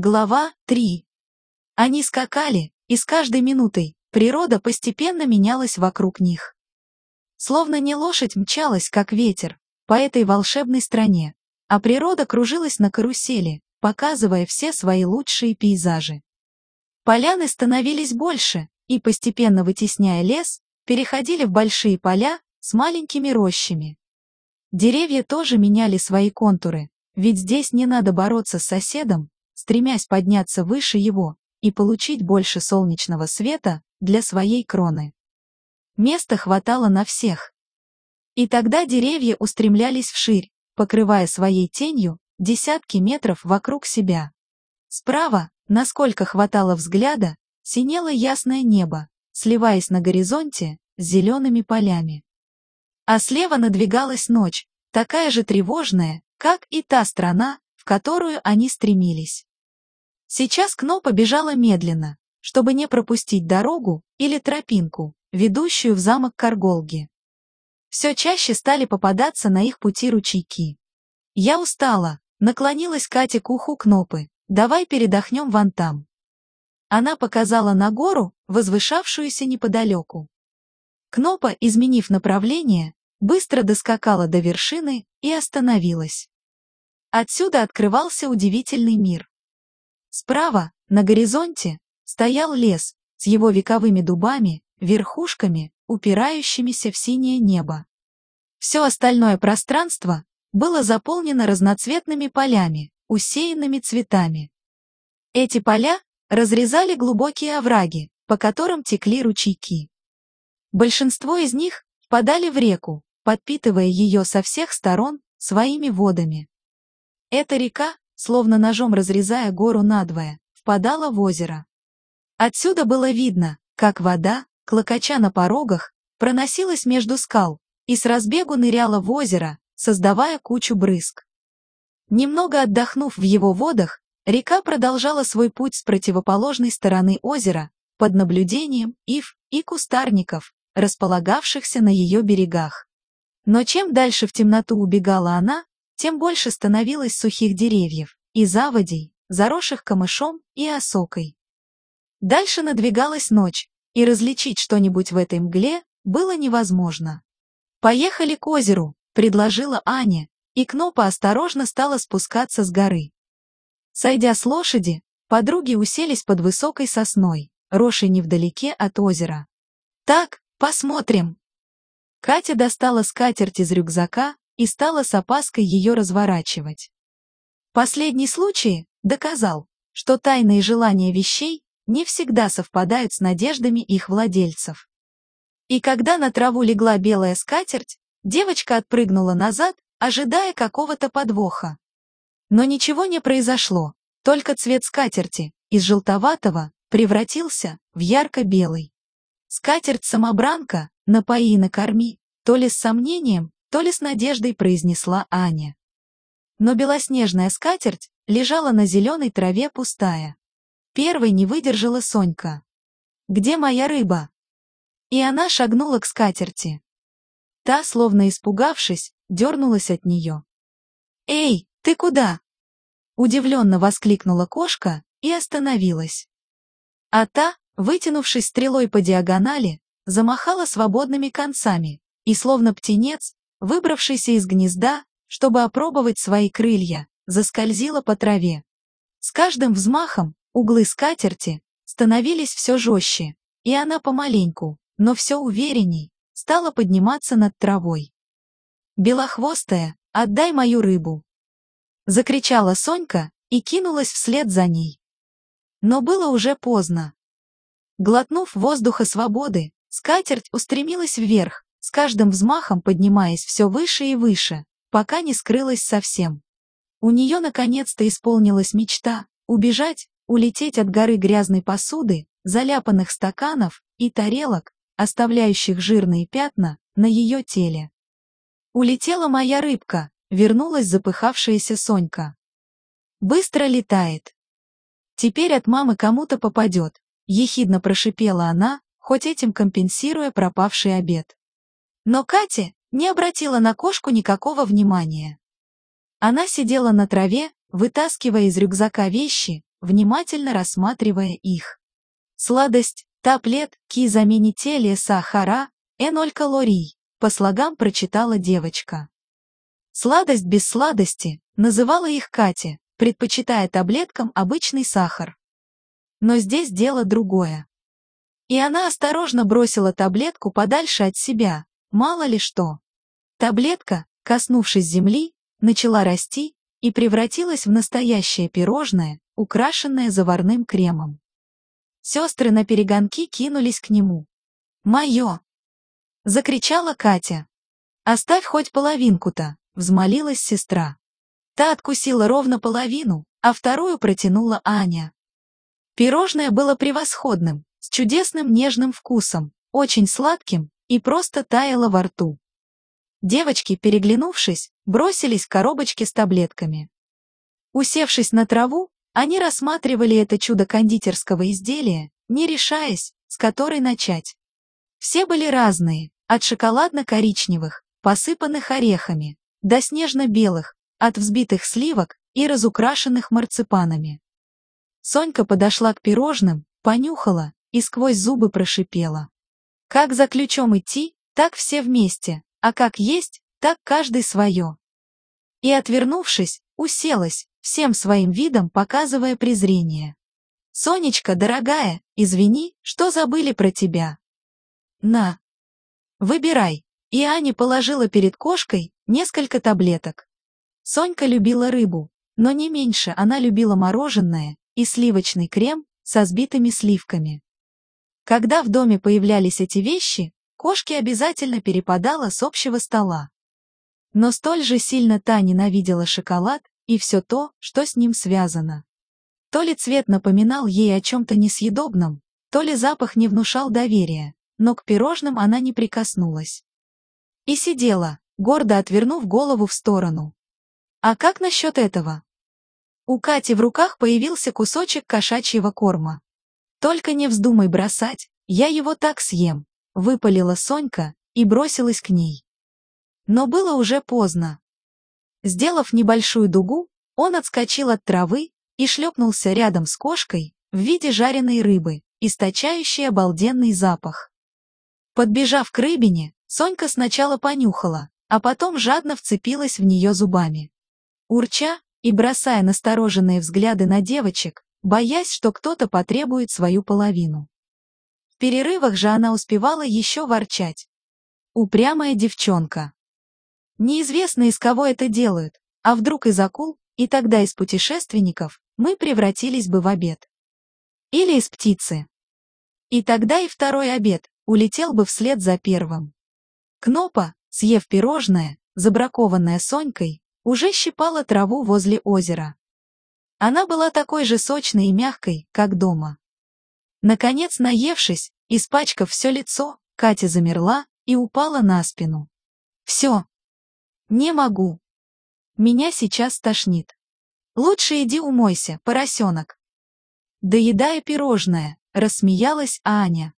Глава 3. Они скакали, и с каждой минутой природа постепенно менялась вокруг них. Словно не лошадь мчалась, как ветер, по этой волшебной стране, а природа кружилась на карусели, показывая все свои лучшие пейзажи. Поляны становились больше, и, постепенно вытесняя лес, переходили в большие поля с маленькими рощами. Деревья тоже меняли свои контуры, ведь здесь не надо бороться с соседом, стремясь подняться выше его и получить больше солнечного света для своей кроны. Места хватало на всех. И тогда деревья устремлялись вширь, покрывая своей тенью десятки метров вокруг себя. Справа, насколько хватало взгляда, синело ясное небо, сливаясь на горизонте с зелеными полями. А слева надвигалась ночь, такая же тревожная, как и та страна, в которую они стремились. Сейчас Кно побежала медленно, чтобы не пропустить дорогу или тропинку, ведущую в замок Карголги. Все чаще стали попадаться на их пути ручейки. Я устала, наклонилась Катя к уху Кнопы, давай передохнем вон там. Она показала на гору, возвышавшуюся неподалеку. Кнопа, изменив направление, быстро доскакала до вершины и остановилась. Отсюда открывался удивительный мир. Справа, на горизонте, стоял лес с его вековыми дубами, верхушками, упирающимися в синее небо. Все остальное пространство было заполнено разноцветными полями, усеянными цветами. Эти поля разрезали глубокие овраги, по которым текли ручейки. Большинство из них впадали в реку, подпитывая ее со всех сторон своими водами. Эта река словно ножом разрезая гору надвое, впадала в озеро. Отсюда было видно, как вода, клокоча на порогах, проносилась между скал и с разбегу ныряла в озеро, создавая кучу брызг. Немного отдохнув в его водах, река продолжала свой путь с противоположной стороны озера, под наблюдением ив и кустарников, располагавшихся на ее берегах. Но чем дальше в темноту убегала она, тем больше становилось сухих деревьев и заводей, заросших камышом и осокой. Дальше надвигалась ночь, и различить что-нибудь в этой мгле было невозможно. «Поехали к озеру», — предложила Аня, и Кнопа осторожно стала спускаться с горы. Сойдя с лошади, подруги уселись под высокой сосной, росшей невдалеке от озера. «Так, посмотрим». Катя достала скатерть из рюкзака и стала с опаской ее разворачивать. Последний случай доказал, что тайные желания вещей не всегда совпадают с надеждами их владельцев. И когда на траву легла белая скатерть, девочка отпрыгнула назад, ожидая какого-то подвоха. Но ничего не произошло, только цвет скатерти из желтоватого превратился в ярко-белый. Скатерть-самобранка, напои и накорми, то ли с сомнением, то ли с надеждой произнесла Аня. Но белоснежная скатерть лежала на зеленой траве пустая. Первой не выдержала Сонька. «Где моя рыба?» И она шагнула к скатерти. Та, словно испугавшись, дернулась от нее. «Эй, ты куда?» Удивленно воскликнула кошка и остановилась. А та, вытянувшись стрелой по диагонали, замахала свободными концами, и словно птенец, выбравшийся из гнезда, чтобы опробовать свои крылья, заскользила по траве. С каждым взмахом углы скатерти становились все жестче, и она помаленьку, но все уверенней, стала подниматься над травой. «Белохвостая, отдай мою рыбу!» Закричала Сонька и кинулась вслед за ней. Но было уже поздно. Глотнув воздуха свободы, скатерть устремилась вверх, с каждым взмахом поднимаясь все выше и выше, пока не скрылась совсем. У нее наконец-то исполнилась мечта — убежать, улететь от горы грязной посуды, заляпанных стаканов и тарелок, оставляющих жирные пятна на ее теле. Улетела моя рыбка, вернулась запыхавшаяся Сонька. Быстро летает. Теперь от мамы кому-то попадет, ехидно прошипела она, хоть этим компенсируя пропавший обед. Но Катя не обратила на кошку никакого внимания. Она сидела на траве, вытаскивая из рюкзака вещи, внимательно рассматривая их. Сладость, таблет, ки заменителе сахара, эноль калорий, по слогам прочитала девочка. Сладость без сладости, называла их Катя, предпочитая таблеткам обычный сахар. Но здесь дело другое. И она осторожно бросила таблетку подальше от себя, мало ли что. Таблетка, коснувшись земли, начала расти и превратилась в настоящее пирожное, украшенное заварным кремом. Сестры на перегонки кинулись к нему. «Мое!» — закричала Катя. «Оставь хоть половинку-то!» — взмолилась сестра. Та откусила ровно половину, а вторую протянула Аня. Пирожное было превосходным, с чудесным нежным вкусом, очень сладким и просто таяло во рту. Девочки, переглянувшись, бросились к коробочке с таблетками. Усевшись на траву, они рассматривали это чудо кондитерского изделия, не решаясь, с которой начать. Все были разные, от шоколадно-коричневых, посыпанных орехами, до снежно-белых, от взбитых сливок и разукрашенных марципанами. Сонька подошла к пирожным, понюхала и сквозь зубы прошипела. Как за ключом идти, так все вместе, а как есть, так каждый свое. И, отвернувшись, уселась, всем своим видом показывая презрение. «Сонечка, дорогая, извини, что забыли про тебя». «На». «Выбирай». И Аня положила перед кошкой несколько таблеток. Сонька любила рыбу, но не меньше она любила мороженое и сливочный крем со сбитыми сливками. Когда в доме появлялись эти вещи, кошке обязательно перепадала с общего стола. Но столь же сильно та ненавидела шоколад и все то, что с ним связано. То ли цвет напоминал ей о чем-то несъедобном, то ли запах не внушал доверия, но к пирожным она не прикоснулась. И сидела, гордо отвернув голову в сторону. А как насчет этого? У Кати в руках появился кусочек кошачьего корма. Только не вздумай бросать, я его так съем выпалила Сонька и бросилась к ней. Но было уже поздно. Сделав небольшую дугу, он отскочил от травы и шлепнулся рядом с кошкой в виде жареной рыбы, источающей обалденный запах. Подбежав к рыбине, Сонька сначала понюхала, а потом жадно вцепилась в нее зубами. Урча и бросая настороженные взгляды на девочек, боясь, что кто-то потребует свою половину перерывах же она успевала еще ворчать. Упрямая девчонка. Неизвестно, из кого это делают, а вдруг из акул, и тогда из путешественников мы превратились бы в обед. Или из птицы. И тогда и второй обед улетел бы вслед за первым. Кнопа, съев пирожное, забракованное Сонькой, уже щипала траву возле озера. Она была такой же сочной и мягкой, как дома. Наконец, наевшись, испачкав все лицо, Катя замерла и упала на спину. Все. Не могу. Меня сейчас тошнит. Лучше иди умойся, поросенок. Доедая пирожное, рассмеялась Аня.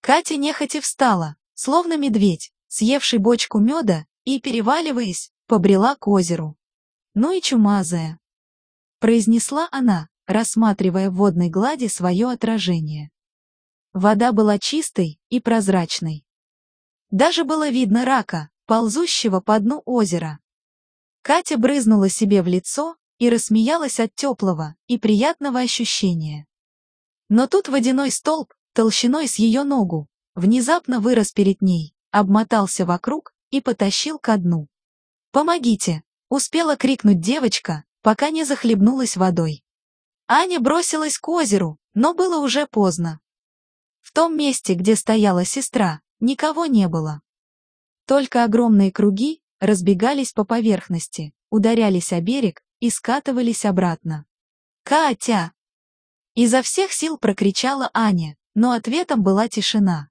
Катя нехотя встала, словно медведь, съевший бочку меда, и, переваливаясь, побрела к озеру. Ну и чумазая. Произнесла она, рассматривая в водной глади свое отражение. Вода была чистой и прозрачной. Даже было видно рака, ползущего по дну озера. Катя брызнула себе в лицо и рассмеялась от теплого и приятного ощущения. Но тут водяной столб, толщиной с ее ногу, внезапно вырос перед ней, обмотался вокруг и потащил ко дну. «Помогите!» — успела крикнуть девочка, пока не захлебнулась водой. Аня бросилась к озеру, но было уже поздно. В том месте, где стояла сестра, никого не было. Только огромные круги разбегались по поверхности, ударялись о берег и скатывались обратно. «Катя!» Изо всех сил прокричала Аня, но ответом была тишина.